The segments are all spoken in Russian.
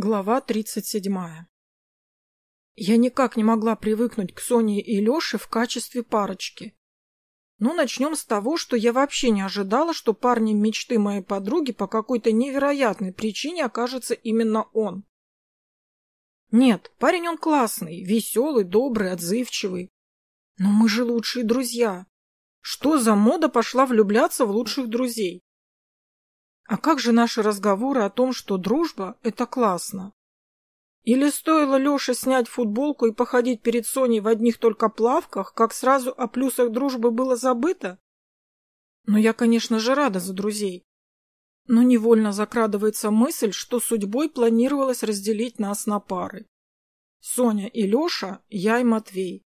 Глава 37. Я никак не могла привыкнуть к Соне и Леше в качестве парочки. Ну, начнем с того, что я вообще не ожидала, что парнем мечты моей подруги по какой-то невероятной причине окажется именно он. Нет, парень он классный, веселый, добрый, отзывчивый. Но мы же лучшие друзья. Что за мода пошла влюбляться в лучших друзей? А как же наши разговоры о том, что дружба — это классно? Или стоило Леше снять футболку и походить перед Соней в одних только плавках, как сразу о плюсах дружбы было забыто? Но я, конечно же, рада за друзей. Но невольно закрадывается мысль, что судьбой планировалось разделить нас на пары. Соня и Леша, я и Матвей.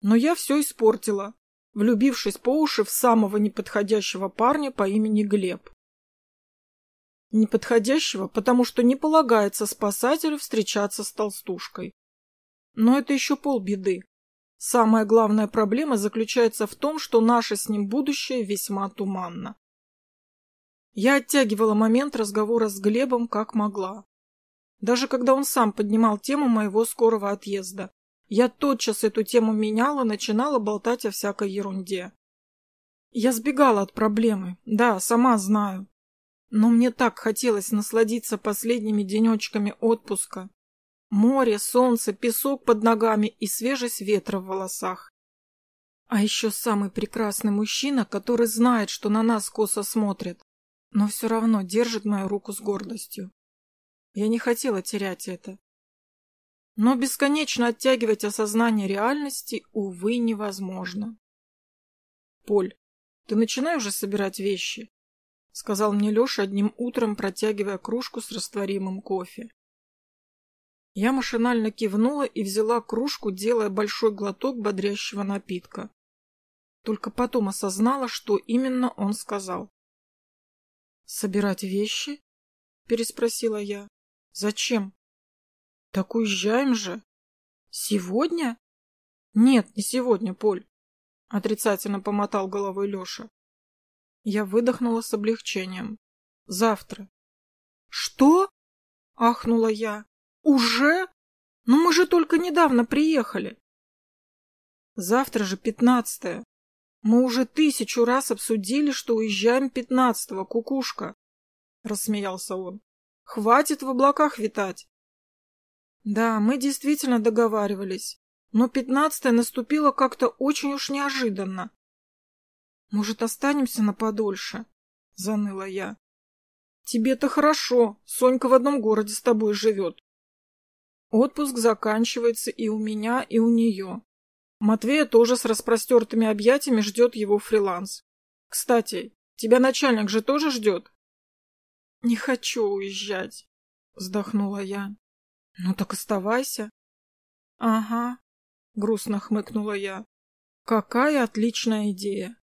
Но я все испортила, влюбившись по уши в самого неподходящего парня по имени Глеб. Неподходящего, потому что не полагается спасателю встречаться с толстушкой. Но это еще полбеды. Самая главная проблема заключается в том, что наше с ним будущее весьма туманно. Я оттягивала момент разговора с Глебом как могла. Даже когда он сам поднимал тему моего скорого отъезда, я тотчас эту тему меняла, начинала болтать о всякой ерунде. Я сбегала от проблемы, да, сама знаю. Но мне так хотелось насладиться последними денечками отпуска. Море, солнце, песок под ногами и свежесть ветра в волосах. А еще самый прекрасный мужчина, который знает, что на нас косо смотрит, но все равно держит мою руку с гордостью. Я не хотела терять это. Но бесконечно оттягивать осознание реальности, увы, невозможно. Поль, ты начинай уже собирать вещи сказал мне Леша одним утром, протягивая кружку с растворимым кофе. Я машинально кивнула и взяла кружку, делая большой глоток бодрящего напитка. Только потом осознала, что именно он сказал. «Собирать вещи?» — переспросила я. «Зачем?» «Так уезжаем же». «Сегодня?» «Нет, не сегодня, Поль», — отрицательно помотал головой Леша. Я выдохнула с облегчением. Завтра. Что? Ахнула я. Уже? Но мы же только недавно приехали. Завтра же пятнадцатое. Мы уже тысячу раз обсудили, что уезжаем пятнадцатого, кукушка. Рассмеялся он. Хватит в облаках витать. Да, мы действительно договаривались, но пятнадцатое наступило как-то очень уж неожиданно. Может, останемся на подольше? Заныла я. Тебе-то хорошо. Сонька в одном городе с тобой живет. Отпуск заканчивается и у меня, и у нее. Матвея тоже с распростертыми объятиями ждет его фриланс. Кстати, тебя начальник же тоже ждет? Не хочу уезжать, вздохнула я. Ну так оставайся. Ага, грустно хмыкнула я. Какая отличная идея.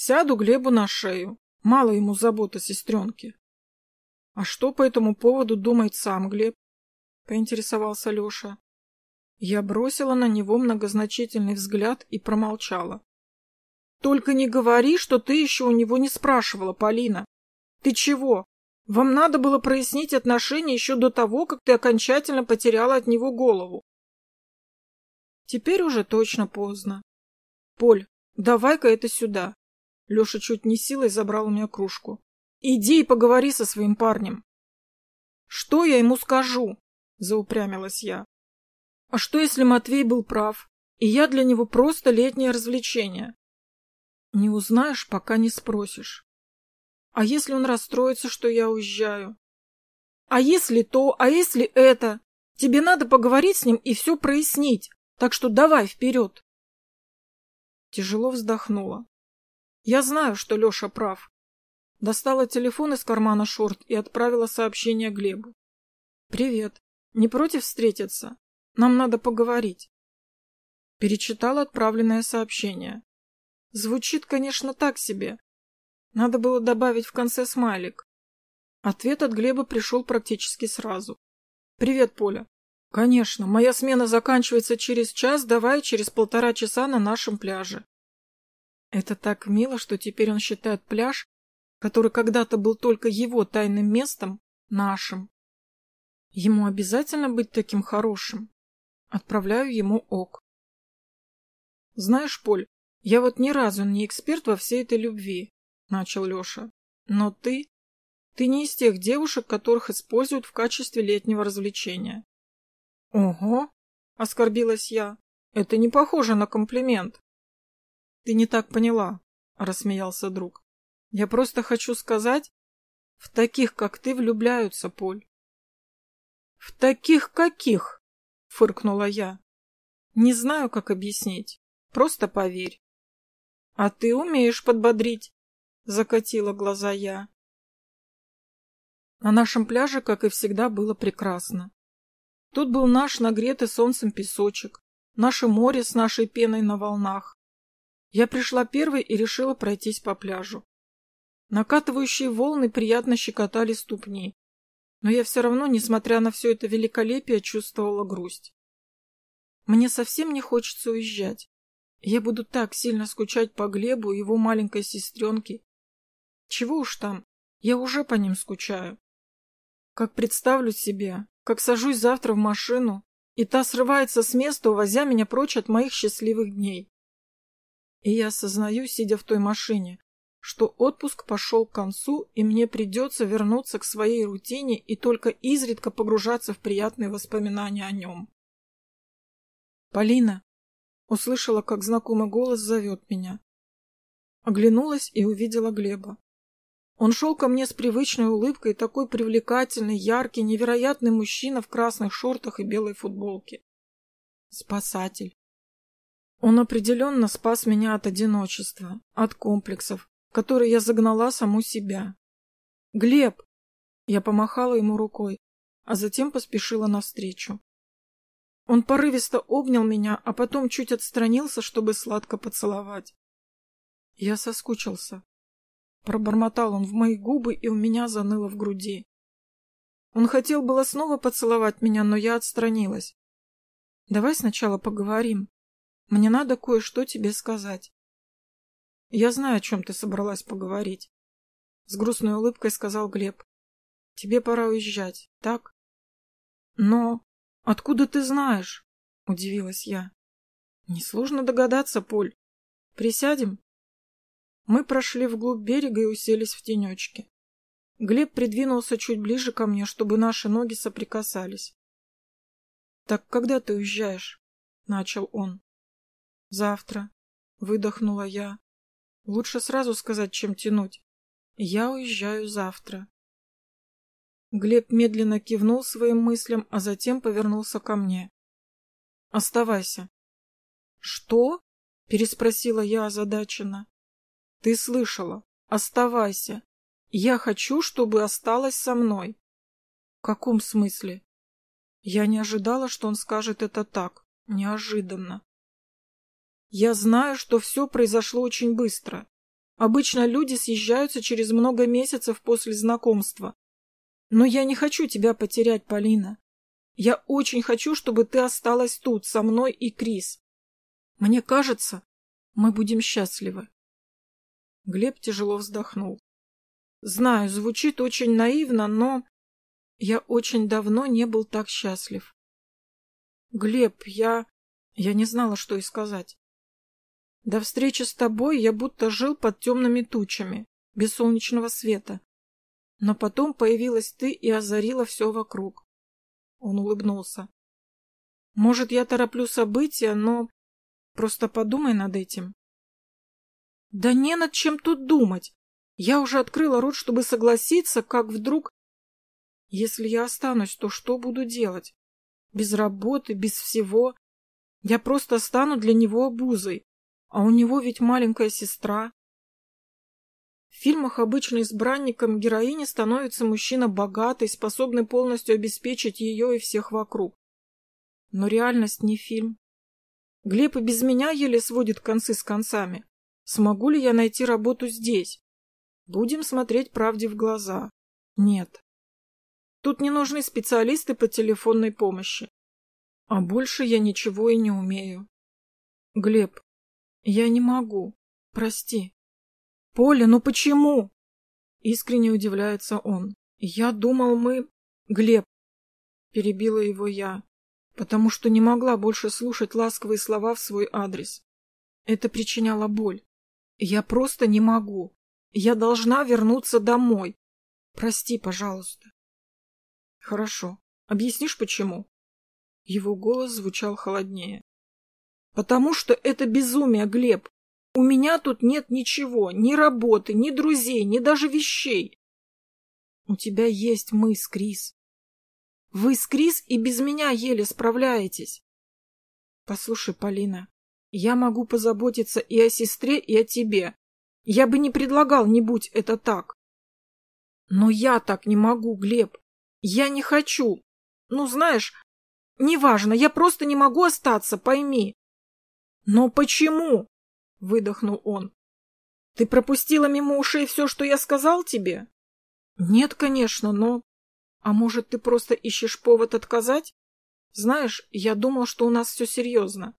Сяду Глебу на шею. Мало ему забот о сестренке. — А что по этому поводу думает сам Глеб? — поинтересовался Леша. Я бросила на него многозначительный взгляд и промолчала. — Только не говори, что ты еще у него не спрашивала, Полина. Ты чего? Вам надо было прояснить отношения еще до того, как ты окончательно потеряла от него голову. Теперь уже точно поздно. Поль, давай-ка это сюда. Леша чуть не силой забрал у меня кружку. «Иди и поговори со своим парнем». «Что я ему скажу?» — заупрямилась я. «А что, если Матвей был прав, и я для него просто летнее развлечение?» «Не узнаешь, пока не спросишь. А если он расстроится, что я уезжаю?» «А если то, а если это? Тебе надо поговорить с ним и все прояснить, так что давай вперед!» Тяжело вздохнула. Я знаю, что Леша прав. Достала телефон из кармана шорт и отправила сообщение Глебу. «Привет. Не против встретиться? Нам надо поговорить». Перечитала отправленное сообщение. Звучит, конечно, так себе. Надо было добавить в конце смайлик. Ответ от Глеба пришел практически сразу. «Привет, Поля. Конечно, моя смена заканчивается через час, давай через полтора часа на нашем пляже. Это так мило, что теперь он считает пляж, который когда-то был только его тайным местом, нашим. Ему обязательно быть таким хорошим. Отправляю ему ок. Знаешь, Поль, я вот ни разу не эксперт во всей этой любви, начал Леша. Но ты... Ты не из тех девушек, которых используют в качестве летнего развлечения. Ого, оскорбилась я. Это не похоже на комплимент. Ты не так поняла, рассмеялся друг. Я просто хочу сказать, в таких, как ты, влюбляются, Поль. В таких каких? Фыркнула я. Не знаю, как объяснить. Просто поверь. А ты умеешь подбодрить, закатила глаза я. На нашем пляже, как и всегда, было прекрасно. Тут был наш нагретый солнцем песочек, наше море с нашей пеной на волнах. Я пришла первой и решила пройтись по пляжу. Накатывающие волны приятно щекотали ступни, но я все равно, несмотря на все это великолепие, чувствовала грусть. Мне совсем не хочется уезжать. Я буду так сильно скучать по Глебу и его маленькой сестренке. Чего уж там, я уже по ним скучаю. Как представлю себе, как сажусь завтра в машину, и та срывается с места, увозя меня прочь от моих счастливых дней. И я осознаю, сидя в той машине, что отпуск пошел к концу, и мне придется вернуться к своей рутине и только изредка погружаться в приятные воспоминания о нем. «Полина!» — услышала, как знакомый голос зовет меня. Оглянулась и увидела Глеба. Он шел ко мне с привычной улыбкой, такой привлекательный, яркий, невероятный мужчина в красных шортах и белой футболке. Спасатель. Он определенно спас меня от одиночества, от комплексов, которые я загнала саму себя. «Глеб!» Я помахала ему рукой, а затем поспешила навстречу. Он порывисто обнял меня, а потом чуть отстранился, чтобы сладко поцеловать. Я соскучился. Пробормотал он в мои губы, и у меня заныло в груди. Он хотел было снова поцеловать меня, но я отстранилась. Давай сначала поговорим. Мне надо кое-что тебе сказать. Я знаю, о чем ты собралась поговорить. С грустной улыбкой сказал Глеб. Тебе пора уезжать, так? Но откуда ты знаешь? Удивилась я. Несложно догадаться, Поль. Присядем? Мы прошли вглубь берега и уселись в тенечке. Глеб придвинулся чуть ближе ко мне, чтобы наши ноги соприкасались. «Так когда ты уезжаешь?» — начал он. «Завтра», — выдохнула я. «Лучше сразу сказать, чем тянуть. Я уезжаю завтра». Глеб медленно кивнул своим мыслям, а затем повернулся ко мне. «Оставайся». «Что?» — переспросила я озадаченно. Ты слышала. Оставайся. Я хочу, чтобы осталась со мной. В каком смысле? Я не ожидала, что он скажет это так. Неожиданно. Я знаю, что все произошло очень быстро. Обычно люди съезжаются через много месяцев после знакомства. Но я не хочу тебя потерять, Полина. Я очень хочу, чтобы ты осталась тут, со мной и Крис. Мне кажется, мы будем счастливы. Глеб тяжело вздохнул. Знаю, звучит очень наивно, но я очень давно не был так счастлив. Глеб, я... Я не знала, что и сказать. До встречи с тобой я будто жил под темными тучами, без солнечного света. Но потом появилась ты и озарила все вокруг. Он улыбнулся. Может, я тороплю события, но... Просто подумай над этим. Да не над чем тут думать. Я уже открыла рот, чтобы согласиться, как вдруг... Если я останусь, то что буду делать? Без работы, без всего. Я просто стану для него обузой. А у него ведь маленькая сестра. В фильмах обычно избранником героини становится мужчина богатый, способный полностью обеспечить ее и всех вокруг. Но реальность не фильм. Глеб и без меня еле сводит концы с концами. Смогу ли я найти работу здесь? Будем смотреть правде в глаза. Нет. Тут не нужны специалисты по телефонной помощи. А больше я ничего и не умею. Глеб, я не могу. Прости. Поля, ну почему? Искренне удивляется он. Я думал, мы... Глеб, Перебила его я, потому что не могла больше слушать ласковые слова в свой адрес. Это причиняло боль. Я просто не могу. Я должна вернуться домой. Прости, пожалуйста. Хорошо. Объяснишь, почему? Его голос звучал холоднее. Потому что это безумие, Глеб. У меня тут нет ничего, ни работы, ни друзей, ни даже вещей. У тебя есть мы с Крис. Вы с Крис и без меня еле справляетесь. Послушай, Полина, я могу позаботиться и о сестре, и о тебе. Я бы не предлагал, не будь это так. Но я так не могу, Глеб. Я не хочу. Ну, знаешь, неважно, я просто не могу остаться, пойми. Но почему? Выдохнул он. Ты пропустила мимо ушей все, что я сказал тебе? Нет, конечно, но... А может, ты просто ищешь повод отказать? Знаешь, я думал, что у нас все серьезно.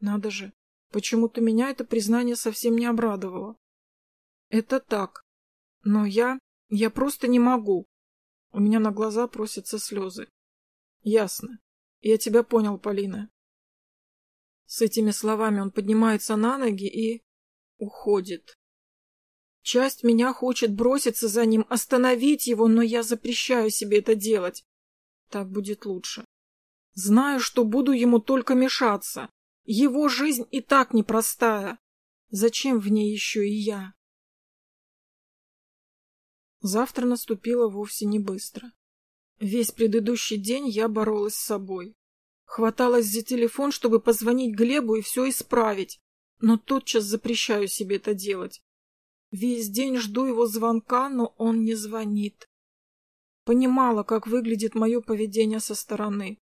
Надо же, почему-то меня это признание совсем не обрадовало. Это так. Но я... я просто не могу. У меня на глаза просятся слезы. Ясно. Я тебя понял, Полина. С этими словами он поднимается на ноги и... уходит. Часть меня хочет броситься за ним, остановить его, но я запрещаю себе это делать. Так будет лучше. Знаю, что буду ему только мешаться. Его жизнь и так непростая. Зачем в ней еще и я? Завтра наступило вовсе не быстро. Весь предыдущий день я боролась с собой. Хваталась за телефон, чтобы позвонить Глебу и все исправить, но тотчас запрещаю себе это делать. Весь день жду его звонка, но он не звонит. Понимала, как выглядит мое поведение со стороны.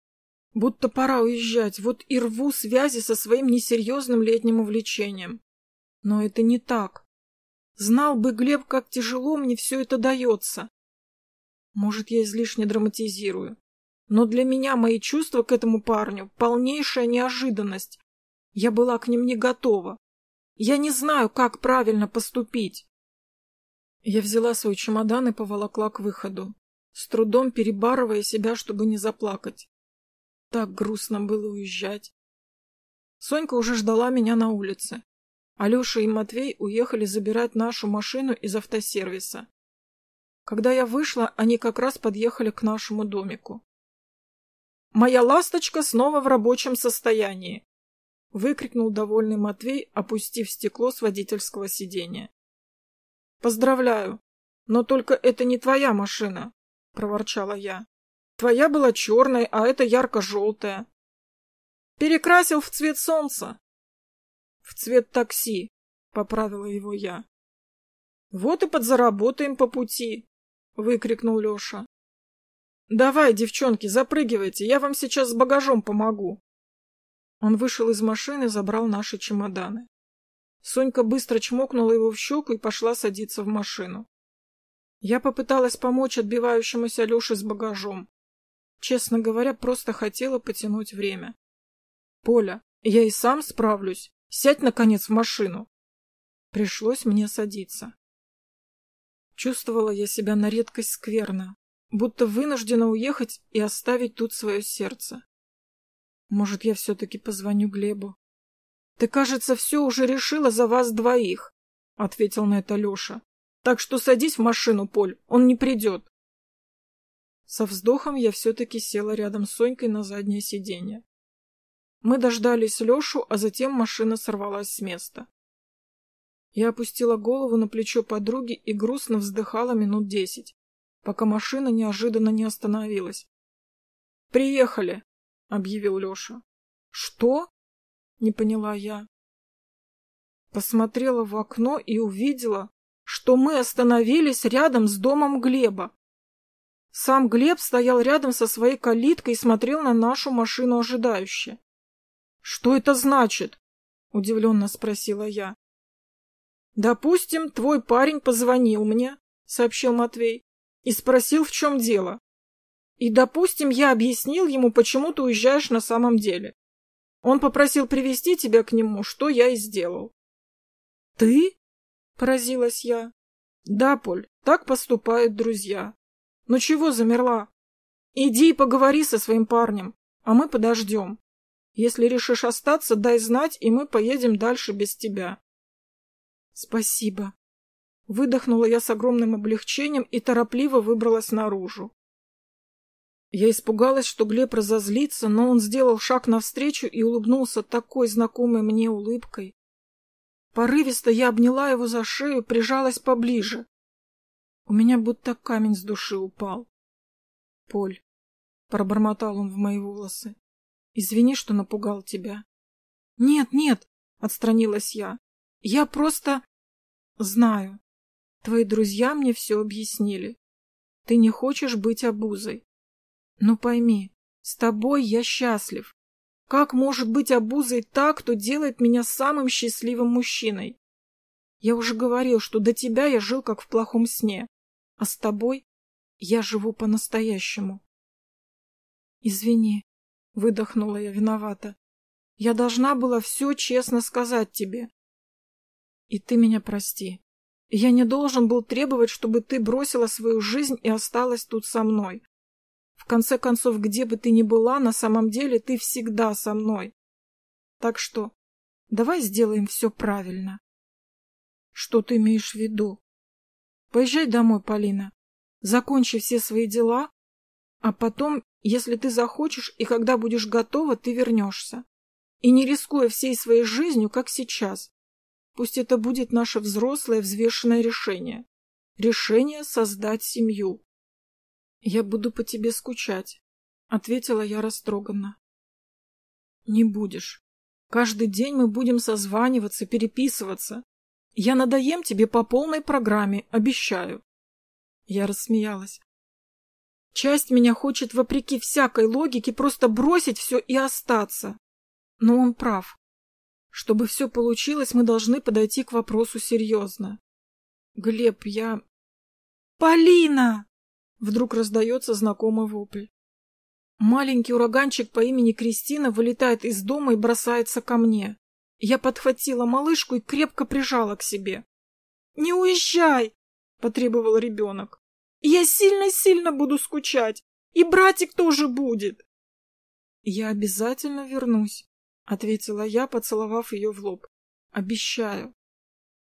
Будто пора уезжать, вот и рву связи со своим несерьезным летним увлечением. Но это не так. Знал бы Глеб, как тяжело мне все это дается. Может, я излишне драматизирую. Но для меня мои чувства к этому парню — полнейшая неожиданность. Я была к ним не готова. Я не знаю, как правильно поступить. Я взяла свой чемодан и поволокла к выходу, с трудом перебарывая себя, чтобы не заплакать. Так грустно было уезжать. Сонька уже ждала меня на улице. Алеша и Матвей уехали забирать нашу машину из автосервиса. Когда я вышла, они как раз подъехали к нашему домику. «Моя ласточка снова в рабочем состоянии!» — выкрикнул довольный Матвей, опустив стекло с водительского сиденья. «Поздравляю, но только это не твоя машина!» — проворчала я. Твоя была черной, а это ярко-желтая. Перекрасил в цвет солнца. В цвет такси, поправила его я. Вот и подзаработаем по пути, выкрикнул Леша. Давай, девчонки, запрыгивайте, я вам сейчас с багажом помогу. Он вышел из машины, забрал наши чемоданы. Сонька быстро чмокнула его в щеку и пошла садиться в машину. Я попыталась помочь отбивающемуся Леше с багажом, Честно говоря, просто хотела потянуть время. «Поля, я и сам справлюсь. Сядь, наконец, в машину». Пришлось мне садиться. Чувствовала я себя на редкость скверно, будто вынуждена уехать и оставить тут свое сердце. Может, я все-таки позвоню Глебу? — Ты, кажется, все уже решила за вас двоих, — ответил на это Леша. — Так что садись в машину, Поль, он не придет. Со вздохом я все-таки села рядом с Сонькой на заднее сиденье. Мы дождались Лешу, а затем машина сорвалась с места. Я опустила голову на плечо подруги и грустно вздыхала минут десять, пока машина неожиданно не остановилась. «Приехали!» — объявил Леша. «Что?» — не поняла я. Посмотрела в окно и увидела, что мы остановились рядом с домом Глеба. Сам Глеб стоял рядом со своей калиткой и смотрел на нашу машину ожидающе. «Что это значит?» — удивленно спросила я. «Допустим, твой парень позвонил мне», — сообщил Матвей, «и спросил, в чем дело. И, допустим, я объяснил ему, почему ты уезжаешь на самом деле. Он попросил привести тебя к нему, что я и сделал». «Ты?» — поразилась я. «Да, Поль, так поступают друзья. Ну чего замерла? Иди и поговори со своим парнем, а мы подождем. Если решишь остаться, дай знать, и мы поедем дальше без тебя. Спасибо. Выдохнула я с огромным облегчением и торопливо выбралась наружу. Я испугалась, что Глеб разозлится, но он сделал шаг навстречу и улыбнулся такой знакомой мне улыбкой. Порывисто я обняла его за шею, прижалась поближе. У меня будто камень с души упал. — Поль, — пробормотал он в мои волосы, — извини, что напугал тебя. — Нет, нет, — отстранилась я. — Я просто... знаю. Твои друзья мне все объяснили. Ты не хочешь быть обузой. Но пойми, с тобой я счастлив. Как может быть обузой та, кто делает меня самым счастливым мужчиной? Я уже говорил, что до тебя я жил как в плохом сне, а с тобой я живу по-настоящему. Извини, выдохнула я виновата. Я должна была все честно сказать тебе. И ты меня прости. Я не должен был требовать, чтобы ты бросила свою жизнь и осталась тут со мной. В конце концов, где бы ты ни была, на самом деле ты всегда со мной. Так что давай сделаем все правильно. Что ты имеешь в виду? Поезжай домой, Полина. Закончи все свои дела, а потом, если ты захочешь и когда будешь готова, ты вернешься. И не рискуя всей своей жизнью, как сейчас. Пусть это будет наше взрослое взвешенное решение. Решение создать семью. «Я буду по тебе скучать», — ответила я растроганно. «Не будешь. Каждый день мы будем созваниваться, переписываться. Я надоем тебе по полной программе, обещаю». Я рассмеялась. Часть меня хочет, вопреки всякой логике, просто бросить все и остаться. Но он прав. Чтобы все получилось, мы должны подойти к вопросу серьезно. Глеб, я... Полина! Вдруг раздается знакомый вопль. Маленький ураганчик по имени Кристина вылетает из дома и бросается ко мне. Я подхватила малышку и крепко прижала к себе. «Не уезжай!» — потребовал ребенок. «Я сильно-сильно буду скучать, и братик тоже будет!» «Я обязательно вернусь», ответила я, поцеловав ее в лоб. Обещаю.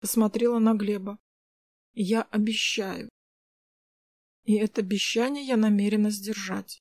Посмотрела на Глеба. Я обещаю. И это обещание я намерена сдержать.